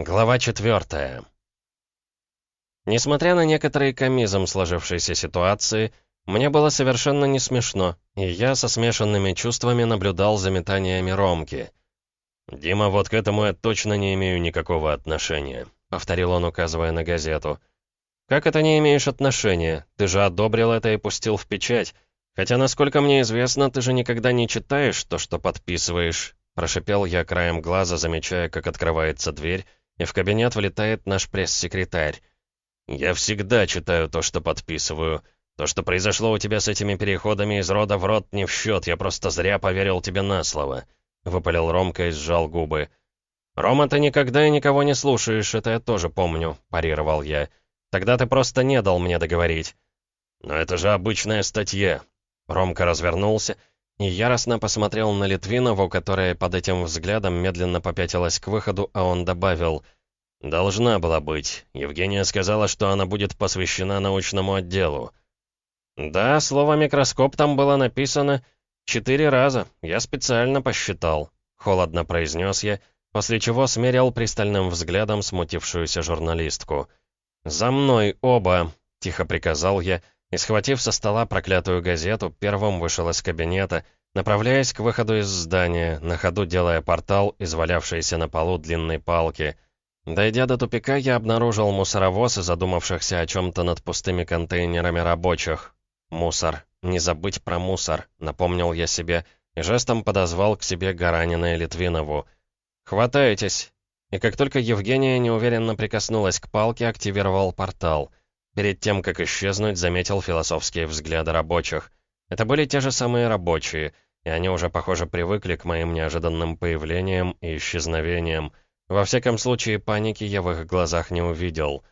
Глава четвертая. Несмотря на некоторый комизм сложившейся ситуации, мне было совершенно не смешно, и я со смешанными чувствами наблюдал за метаниями Ромки. «Дима, вот к этому я точно не имею никакого отношения», — повторил он, указывая на газету. «Как это не имеешь отношения? Ты же одобрил это и пустил в печать. Хотя, насколько мне известно, ты же никогда не читаешь то, что подписываешь», — прошипел я краем глаза, замечая, как открывается дверь, и в кабинет влетает наш пресс-секретарь. «Я всегда читаю то, что подписываю. То, что произошло у тебя с этими переходами из рода в род, не в счет, я просто зря поверил тебе на слово», — выпалил Ромка и сжал губы. «Рома, ты никогда и никого не слушаешь, это я тоже помню», — парировал я. «Тогда ты просто не дал мне договорить». «Но это же обычная статья». Ромка развернулся и яростно посмотрел на Литвинову, которая под этим взглядом медленно попятилась к выходу, а он добавил «Должна была быть. Евгения сказала, что она будет посвящена научному отделу». «Да, слово «микроскоп» там было написано четыре раза. Я специально посчитал», — холодно произнес я, после чего смерил пристальным взглядом смутившуюся журналистку. «За мной оба!» — тихо приказал я, — и, схватив со стола проклятую газету, первым вышел из кабинета, направляясь к выходу из здания, на ходу делая портал из валявшейся на полу длинной палки. Дойдя до тупика, я обнаружил мусоровоз и задумавшихся о чем-то над пустыми контейнерами рабочих. «Мусор. Не забыть про мусор», — напомнил я себе, и жестом подозвал к себе Гаранина и Литвинову. «Хватайтесь!» И как только Евгения неуверенно прикоснулась к палке, активировал портал — Перед тем, как исчезнуть, заметил философские взгляды рабочих. Это были те же самые рабочие, и они уже, похоже, привыкли к моим неожиданным появлениям и исчезновениям. Во всяком случае, паники я в их глазах не увидел.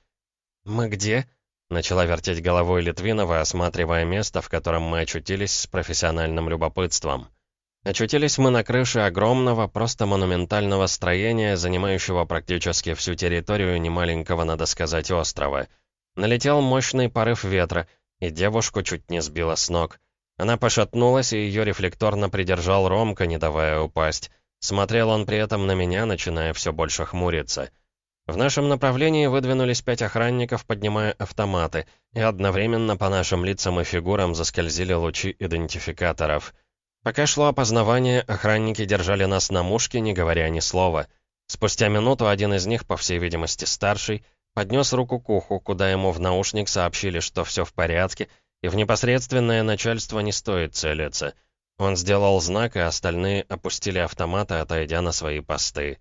«Мы где?» — начала вертеть головой Литвинова, осматривая место, в котором мы очутились с профессиональным любопытством. Очутились мы на крыше огромного, просто монументального строения, занимающего практически всю территорию немаленького, надо сказать, острова — Налетел мощный порыв ветра, и девушку чуть не сбило с ног. Она пошатнулась, и ее рефлекторно придержал Ромка, не давая упасть. Смотрел он при этом на меня, начиная все больше хмуриться. В нашем направлении выдвинулись пять охранников, поднимая автоматы, и одновременно по нашим лицам и фигурам заскользили лучи идентификаторов. Пока шло опознавание, охранники держали нас на мушке, не говоря ни слова. Спустя минуту один из них, по всей видимости старший, Поднес руку к уху, куда ему в наушник сообщили, что все в порядке, и в непосредственное начальство не стоит целиться. Он сделал знак, и остальные опустили автоматы, отойдя на свои посты.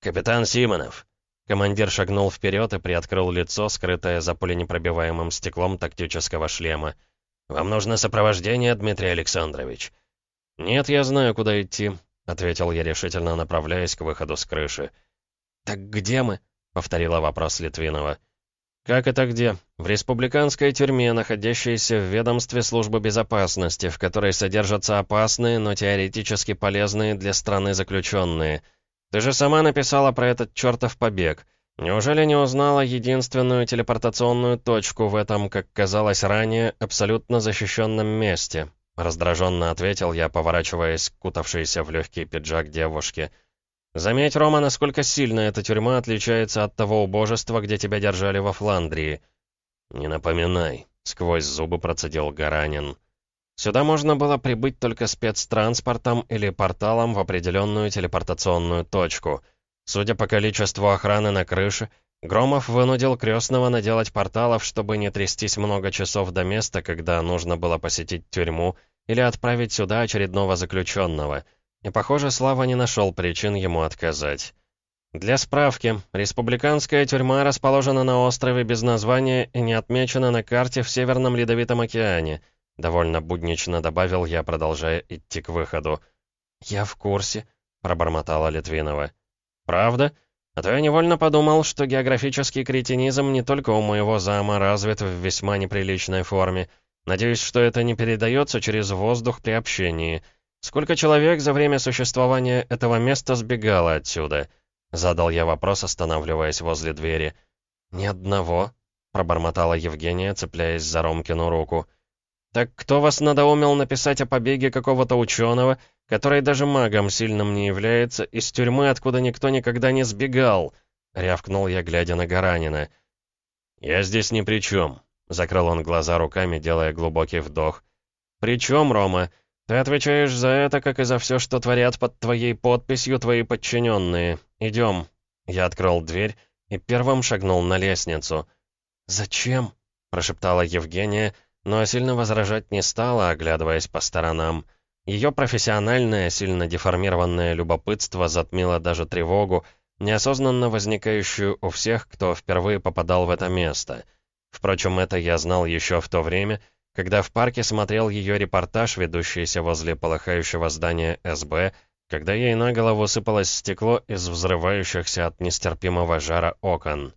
«Капитан Симонов!» Командир шагнул вперед и приоткрыл лицо, скрытое за пуленепробиваемым стеклом тактического шлема. «Вам нужно сопровождение, Дмитрий Александрович?» «Нет, я знаю, куда идти», — ответил я решительно, направляясь к выходу с крыши. «Так где мы?» — повторила вопрос Литвинова. «Как это где? В республиканской тюрьме, находящейся в ведомстве службы безопасности, в которой содержатся опасные, но теоретически полезные для страны заключенные. Ты же сама написала про этот чертов побег. Неужели не узнала единственную телепортационную точку в этом, как казалось ранее, абсолютно защищенном месте?» Раздраженно ответил я, поворачиваясь к кутавшейся в легкий пиджак девушке. Заметь, Рома, насколько сильно эта тюрьма отличается от того убожества, где тебя держали во Фландрии. Не напоминай, сквозь зубы процедил Гаранин. Сюда можно было прибыть только спецтранспортом или порталом в определенную телепортационную точку. Судя по количеству охраны на крыше, Громов вынудил крестного наделать порталов, чтобы не трястись много часов до места, когда нужно было посетить тюрьму или отправить сюда очередного заключенного — и, похоже, Слава не нашел причин ему отказать. Для справки, республиканская тюрьма расположена на острове без названия и не отмечена на карте в Северном Ледовитом океане, довольно буднично добавил я, продолжая идти к выходу. «Я в курсе», — пробормотала Литвинова. «Правда? А то я невольно подумал, что географический кретинизм не только у моего зама развит в весьма неприличной форме. Надеюсь, что это не передается через воздух при общении». «Сколько человек за время существования этого места сбегало отсюда?» Задал я вопрос, останавливаясь возле двери. «Ни одного», — пробормотала Евгения, цепляясь за Ромкину руку. «Так кто вас надоумил написать о побеге какого-то ученого, который даже магом сильным не является, из тюрьмы, откуда никто никогда не сбегал?» — рявкнул я, глядя на Гаранина. «Я здесь ни при чем», — закрыл он глаза руками, делая глубокий вдох. «При чем, Рома? Ты отвечаешь за это, как и за все, что творят под твоей подписью твои подчиненные. Идем». Я открыл дверь и первым шагнул на лестницу. «Зачем?» — прошептала Евгения, но сильно возражать не стала, оглядываясь по сторонам. Ее профессиональное, сильно деформированное любопытство затмило даже тревогу, неосознанно возникающую у всех, кто впервые попадал в это место. Впрочем, это я знал еще в то время, когда в парке смотрел ее репортаж, ведущийся возле полыхающего здания СБ, когда ей на голову сыпалось стекло из взрывающихся от нестерпимого жара окон.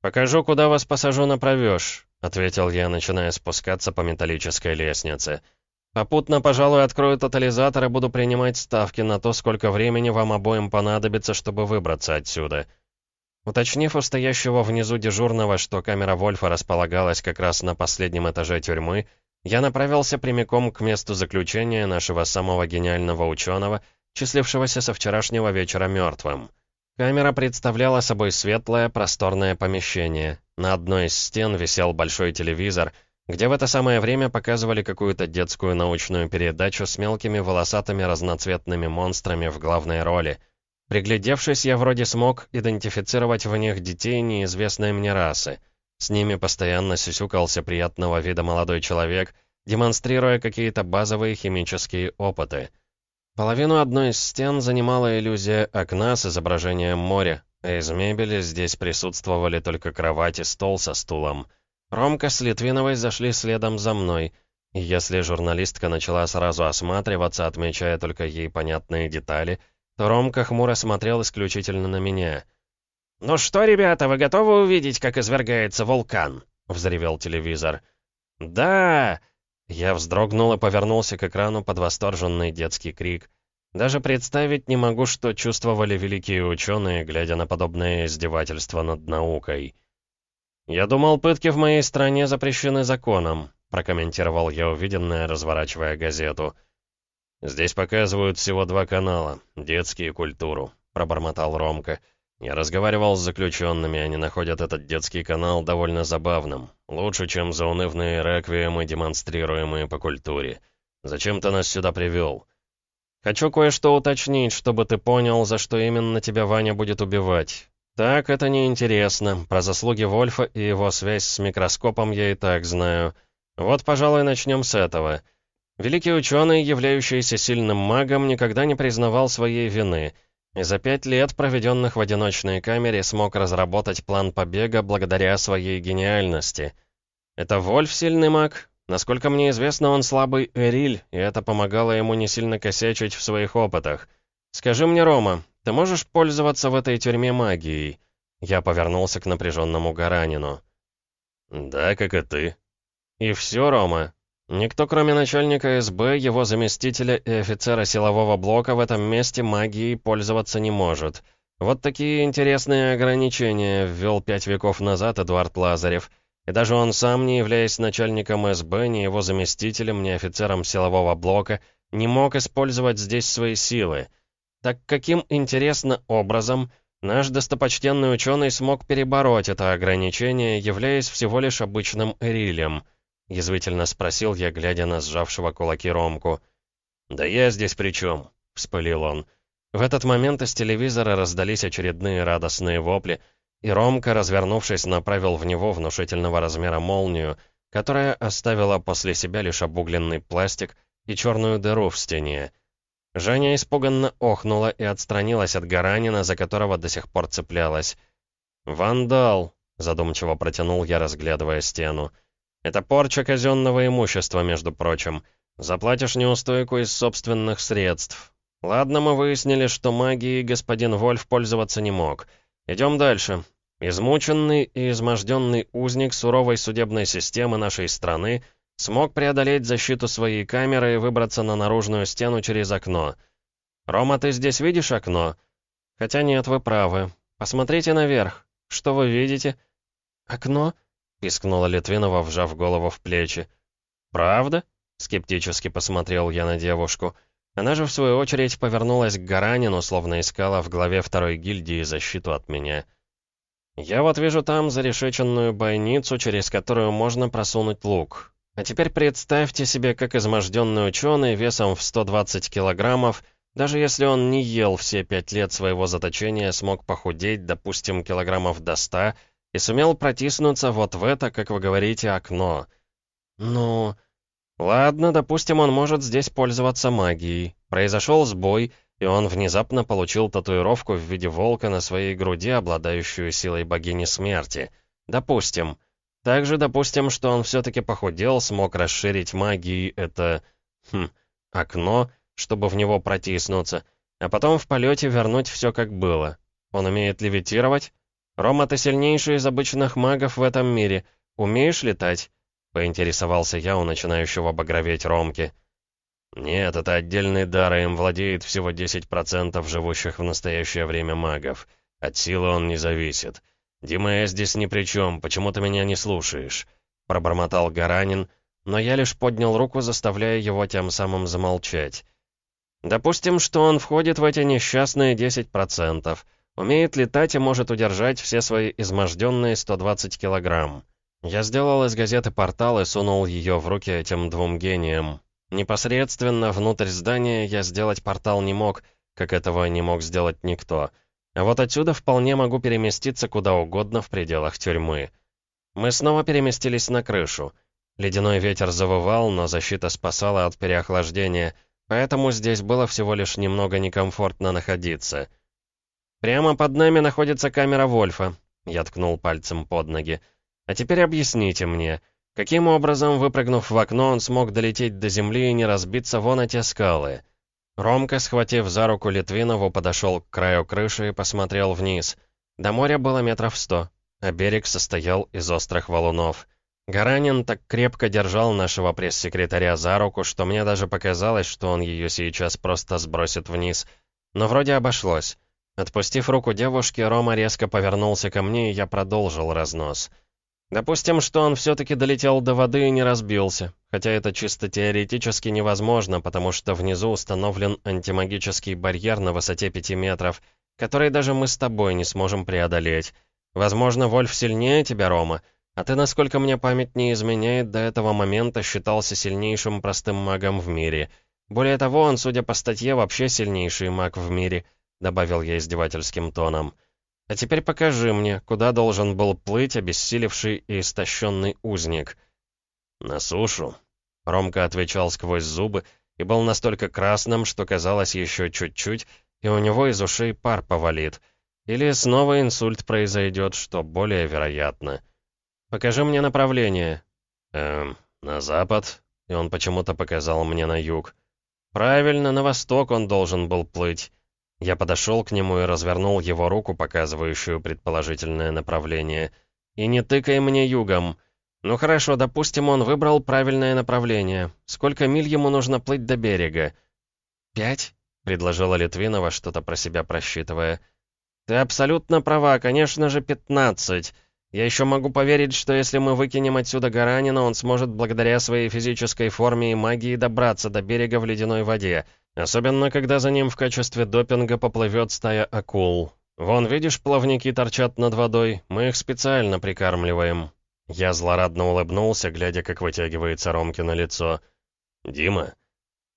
«Покажу, куда вас посажу направешь», — ответил я, начиная спускаться по металлической лестнице. Попутно, пожалуй, открою тотализатор и буду принимать ставки на то, сколько времени вам обоим понадобится, чтобы выбраться отсюда. Уточнив у стоящего внизу дежурного, что камера Вольфа располагалась как раз на последнем этаже тюрьмы, я направился прямиком к месту заключения нашего самого гениального ученого, числившегося со вчерашнего вечера мертвым. Камера представляла собой светлое, просторное помещение. На одной из стен висел большой телевизор — где в это самое время показывали какую-то детскую научную передачу с мелкими волосатыми разноцветными монстрами в главной роли. Приглядевшись, я вроде смог идентифицировать в них детей неизвестной мне расы. С ними постоянно сюсюкался приятного вида молодой человек, демонстрируя какие-то базовые химические опыты. Половину одной из стен занимала иллюзия окна с изображением моря, а из мебели здесь присутствовали только кровать и стол со стулом. Ромка с Литвиновой зашли следом за мной, если журналистка начала сразу осматриваться, отмечая только ей понятные детали, Ромка хмуро смотрел исключительно на меня. «Ну что, ребята, вы готовы увидеть, как извергается вулкан?» — взревел телевизор. «Да!» Я вздрогнул и повернулся к экрану под восторженный детский крик. Даже представить не могу, что чувствовали великие ученые, глядя на подобное издевательство над наукой. «Я думал, пытки в моей стране запрещены законом», прокомментировал я увиденное, разворачивая газету. «Здесь показывают всего два канала, детский и культуру», пробормотал Ромка. «Я разговаривал с заключенными, они находят этот детский канал довольно забавным. Лучше, чем заунывные реквиемы, демонстрируемые по культуре. Зачем ты нас сюда привел?» «Хочу кое-что уточнить, чтобы ты понял, за что именно тебя Ваня будет убивать. «Так, это неинтересно. Про заслуги Вольфа и его связь с микроскопом я и так знаю. Вот, пожалуй, начнем с этого. Великий ученый, являющийся сильным магом, никогда не признавал своей вины, и за пять лет, проведенных в одиночной камере, смог разработать план побега благодаря своей гениальности. Это Вольф сильный маг? Насколько мне известно, он слабый Эриль, и это помогало ему не сильно косячить в своих опытах. Скажи мне, Рома, ты можешь пользоваться в этой тюрьме магией?» Я повернулся к напряженному Гаранину. «Да, как и ты». «И все, Рома. Никто, кроме начальника СБ, его заместителя и офицера силового блока в этом месте магией пользоваться не может. Вот такие интересные ограничения ввел пять веков назад Эдуард Лазарев. И даже он сам, не являясь начальником СБ, ни его заместителем, ни офицером силового блока, не мог использовать здесь свои силы. Так каким, интересно, образом наш достопочтенный ученый смог перебороть это ограничение, являясь всего лишь обычным эрилем? Язвительно спросил я, глядя на сжавшего кулаки Ромку. «Да я здесь при чем?» — вспылил он. В этот момент из телевизора раздались очередные радостные вопли, и Ромка, развернувшись, направил в него внушительного размера молнию, которая оставила после себя лишь обугленный пластик и черную дыру в стене. Женя испуганно охнула и отстранилась от Гаранина, за которого до сих пор цеплялась. «Вандал!» — задумчиво протянул я, разглядывая стену. «Это порча казенного имущества, между прочим. Заплатишь неустойку из собственных средств. Ладно, мы выяснили, что магией господин Вольф пользоваться не мог. Идем дальше. Измученный и изможденный узник суровой судебной системы нашей страны — Смог преодолеть защиту своей камеры и выбраться на наружную стену через окно. «Рома, ты здесь видишь окно?» «Хотя нет, вы правы. Посмотрите наверх. Что вы видите?» «Окно?» — пискнула Литвинова, вжав голову в плечи. «Правда?» — скептически посмотрел я на девушку. Она же, в свою очередь, повернулась к Гаранину, словно искала в главе второй гильдии защиту от меня. Я вот вижу там зарешеченную бойницу, через которую можно просунуть лук. А теперь представьте себе, как изможденный ученый весом в 120 килограммов, даже если он не ел все пять лет своего заточения, смог похудеть, допустим, килограммов до 100, и сумел протиснуться вот в это, как вы говорите, окно. Ну... Ладно, допустим, он может здесь пользоваться магией. Произошел сбой, и он внезапно получил татуировку в виде волка на своей груди, обладающую силой богини смерти. Допустим. Также допустим, что он все-таки похудел, смог расширить магией это... Хм, окно, чтобы в него протиснуться, а потом в полете вернуть все как было. Он умеет левитировать? Рома, ты сильнейший из обычных магов в этом мире. Умеешь летать? Поинтересовался я у начинающего багроветь Ромки. Нет, это отдельный дар, и им владеет всего 10% живущих в настоящее время магов. От силы он не зависит. «Дима, я здесь ни при чем, почему ты меня не слушаешь?» Пробормотал Гаранин, но я лишь поднял руку, заставляя его тем самым замолчать. «Допустим, что он входит в эти несчастные 10%, умеет летать и может удержать все свои изможденные 120 килограмм. Я сделал из газеты портал и сунул ее в руки этим двум гениям. Непосредственно внутрь здания я сделать портал не мог, как этого не мог сделать никто — а вот отсюда вполне могу переместиться куда угодно в пределах тюрьмы. Мы снова переместились на крышу. Ледяной ветер завывал, но защита спасала от переохлаждения, поэтому здесь было всего лишь немного некомфортно находиться. «Прямо под нами находится камера Вольфа», — я ткнул пальцем под ноги. «А теперь объясните мне, каким образом, выпрыгнув в окно, он смог долететь до земли и не разбиться вон эти скалы?» Ромка, схватив за руку Литвинову, подошел к краю крыши и посмотрел вниз. До моря было метров сто, а берег состоял из острых валунов. Гаранин так крепко держал нашего пресс-секретаря за руку, что мне даже показалось, что он ее сейчас просто сбросит вниз. Но вроде обошлось. Отпустив руку девушки, Рома резко повернулся ко мне, и я продолжил разнос. Допустим, что он все-таки долетел до воды и не разбился, хотя это чисто теоретически невозможно, потому что внизу установлен антимагический барьер на высоте 5 метров, который даже мы с тобой не сможем преодолеть. Возможно, Вольф сильнее тебя, Рома, а ты, насколько мне память не изменяет, до этого момента считался сильнейшим простым магом в мире. Более того, он, судя по статье, вообще сильнейший маг в мире, добавил я издевательским тоном. А теперь покажи мне, куда должен был плыть обессилевший и истощенный узник. На сушу. Ромка отвечал сквозь зубы и был настолько красным, что казалось еще чуть-чуть, и у него из ушей пар повалит. Или снова инсульт произойдет, что более вероятно. Покажи мне направление. Эм, на запад. И он почему-то показал мне на юг. Правильно, на восток он должен был плыть. Я подошел к нему и развернул его руку, показывающую предположительное направление. «И не тыкай мне югом. Ну хорошо, допустим, он выбрал правильное направление. Сколько миль ему нужно плыть до берега?» «Пять?» — предложила Литвинова, что-то про себя просчитывая. «Ты абсолютно права, конечно же, пятнадцать. Я еще могу поверить, что если мы выкинем отсюда Гаранина, он сможет благодаря своей физической форме и магии добраться до берега в ледяной воде». Особенно, когда за ним в качестве допинга поплывет стая акул. Вон, видишь, плавники торчат над водой, мы их специально прикармливаем. Я злорадно улыбнулся, глядя, как вытягивается Ромкино лицо. «Дима?»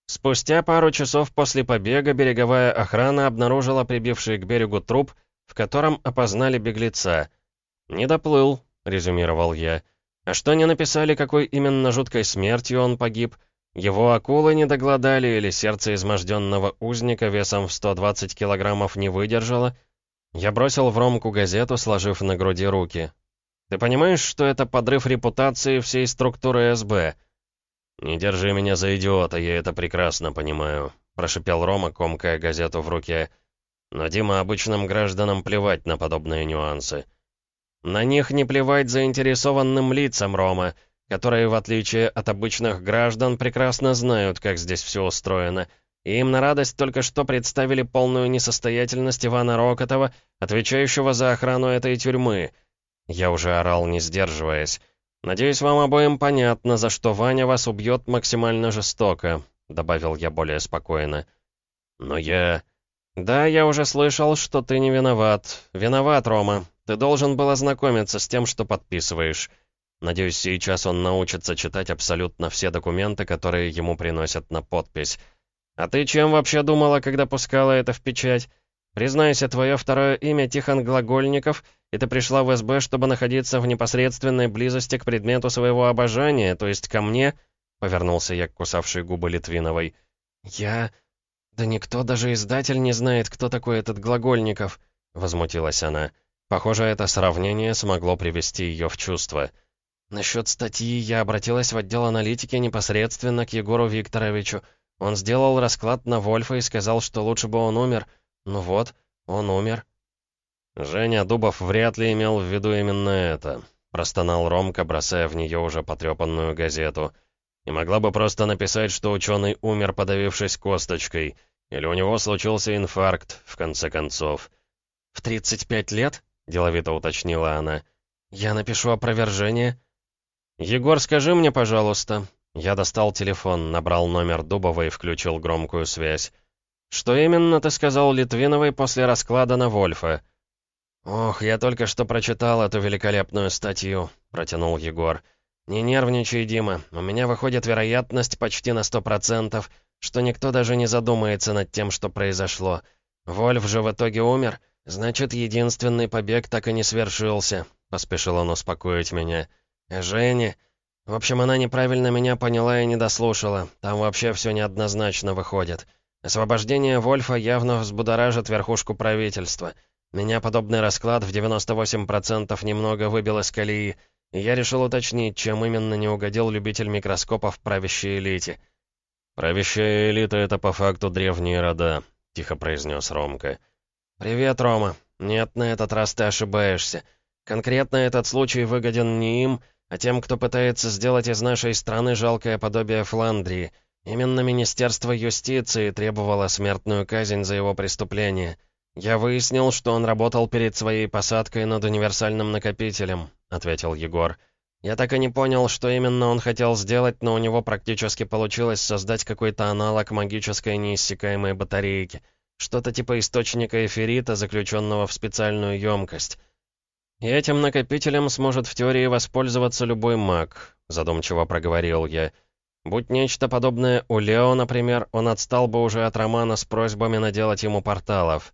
Спустя пару часов после побега береговая охрана обнаружила прибивший к берегу труп, в котором опознали беглеца. «Не доплыл», — резюмировал я. «А что не написали, какой именно жуткой смертью он погиб?» Его акулы не доглодали или сердце изможденного узника весом в 120 килограммов не выдержало? Я бросил в Ромку газету, сложив на груди руки. «Ты понимаешь, что это подрыв репутации всей структуры СБ?» «Не держи меня за идиота, я это прекрасно понимаю», — прошипел Рома, комкая газету в руке. «Но, Дима, обычным гражданам плевать на подобные нюансы». «На них не плевать заинтересованным лицам, Рома которые, в отличие от обычных граждан, прекрасно знают, как здесь все устроено. И им на радость только что представили полную несостоятельность Ивана Рокотова, отвечающего за охрану этой тюрьмы. Я уже орал, не сдерживаясь. «Надеюсь, вам обоим понятно, за что Ваня вас убьет максимально жестоко», — добавил я более спокойно. «Но я...» «Да, я уже слышал, что ты не виноват. Виноват, Рома. Ты должен был ознакомиться с тем, что подписываешь. Надеюсь, сейчас он научится читать абсолютно все документы, которые ему приносят на подпись. А ты чем вообще думала, когда пускала это в печать? Признайся, твое второе имя Тихон Глагольников, и ты пришла в СБ, чтобы находиться в непосредственной близости к предмету своего обожания, то есть ко мне?» Повернулся я к кусавшей губы Литвиновой. «Я... Да никто, даже издатель, не знает, кто такой этот Глагольников», — возмутилась она. Похоже, это сравнение смогло привести ее в чувство. Насчет статьи я обратилась в отдел аналитики непосредственно к Егору Викторовичу. Он сделал расклад на Вольфа и сказал, что лучше бы он умер. Ну вот, он умер. Женя Дубов вряд ли имел в виду именно это. Простонал Ромка, бросая в нее уже потрепанную газету. И могла бы просто написать, что ученый умер, подавившись косточкой. Или у него случился инфаркт, в конце концов. «В 35 лет?» — деловито уточнила она. «Я напишу опровержение». «Егор, скажи мне, пожалуйста». Я достал телефон, набрал номер Дубова и включил громкую связь. «Что именно ты сказал Литвиновой после расклада на Вольфа?» «Ох, я только что прочитал эту великолепную статью», — протянул Егор. «Не нервничай, Дима. У меня выходит вероятность почти на сто процентов, что никто даже не задумается над тем, что произошло. Вольф же в итоге умер, значит, единственный побег так и не свершился», — поспешил он успокоить меня. «Женя...» В общем, она неправильно меня поняла и не дослушала. Там вообще все неоднозначно выходит. Освобождение Вольфа явно взбудоражит верхушку правительства. Меня подобный расклад в 98% немного выбил из колеи, и я решил уточнить, чем именно не угодил любитель микроскопов правящей элите. «Правящая элита — это по факту древние рода», — тихо произнес Ромка. «Привет, Рома. Нет, на этот раз ты ошибаешься. Конкретно этот случай выгоден не им, а тем, кто пытается сделать из нашей страны жалкое подобие Фландрии». Именно Министерство юстиции требовало смертную казнь за его преступление. Я выяснил, что он работал перед своей посадкой над универсальным накопителем, ответил Егор. Я так и не понял, что именно он хотел сделать, но у него практически получилось создать какой-то аналог магической неиссякаемой батарейки. Что-то типа источника эфирита, заключенного в специальную емкость. И этим накопителем сможет в теории воспользоваться любой маг, задумчиво проговорил я. Будь нечто подобное у Лео, например, он отстал бы уже от Романа с просьбами наделать ему порталов.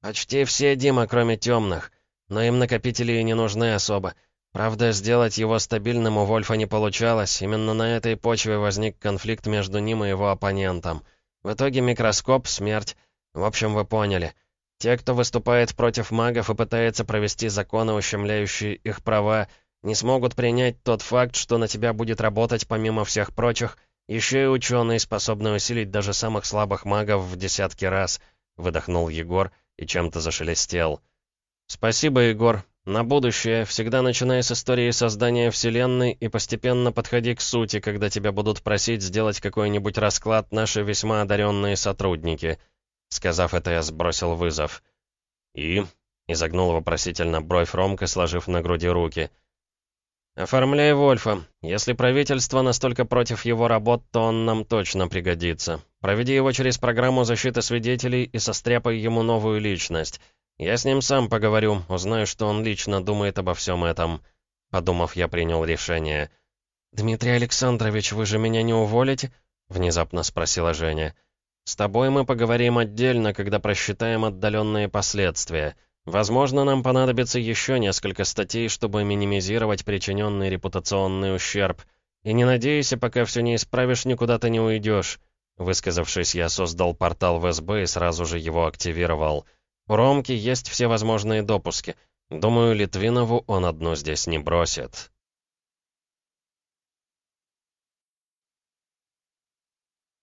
Почти все, Дима, кроме темных. Но им накопители и не нужны особо. Правда, сделать его стабильным у Вольфа не получалось. Именно на этой почве возник конфликт между ним и его оппонентом. В итоге микроскоп, смерть. В общем, вы поняли. Те, кто выступает против магов и пытается провести законы, ущемляющие их права, не смогут принять тот факт, что на тебя будет работать, помимо всех прочих, еще и ученый, способный усилить даже самых слабых магов в десятки раз», — выдохнул Егор и чем-то зашелестел. «Спасибо, Егор. На будущее всегда начинай с истории создания Вселенной и постепенно подходи к сути, когда тебя будут просить сделать какой-нибудь расклад наши весьма одаренные сотрудники». Сказав это, я сбросил вызов. «И?» — изогнул вопросительно бровь Ромка, сложив на груди руки — «Оформляй Вольфа. Если правительство настолько против его работ, то он нам точно пригодится. Проведи его через программу защиты свидетелей и состряпай ему новую личность. Я с ним сам поговорю, узнаю, что он лично думает обо всем этом». Подумав, я принял решение. «Дмитрий Александрович, вы же меня не уволите?» — внезапно спросила Женя. «С тобой мы поговорим отдельно, когда просчитаем отдаленные последствия». Возможно, нам понадобится еще несколько статей, чтобы минимизировать причиненный репутационный ущерб. И не надейся, пока все не исправишь, никуда ты не уйдешь. Высказавшись, я создал портал в СБ и сразу же его активировал. У Ромки есть все возможные допуски. Думаю, Литвинову он одну здесь не бросит.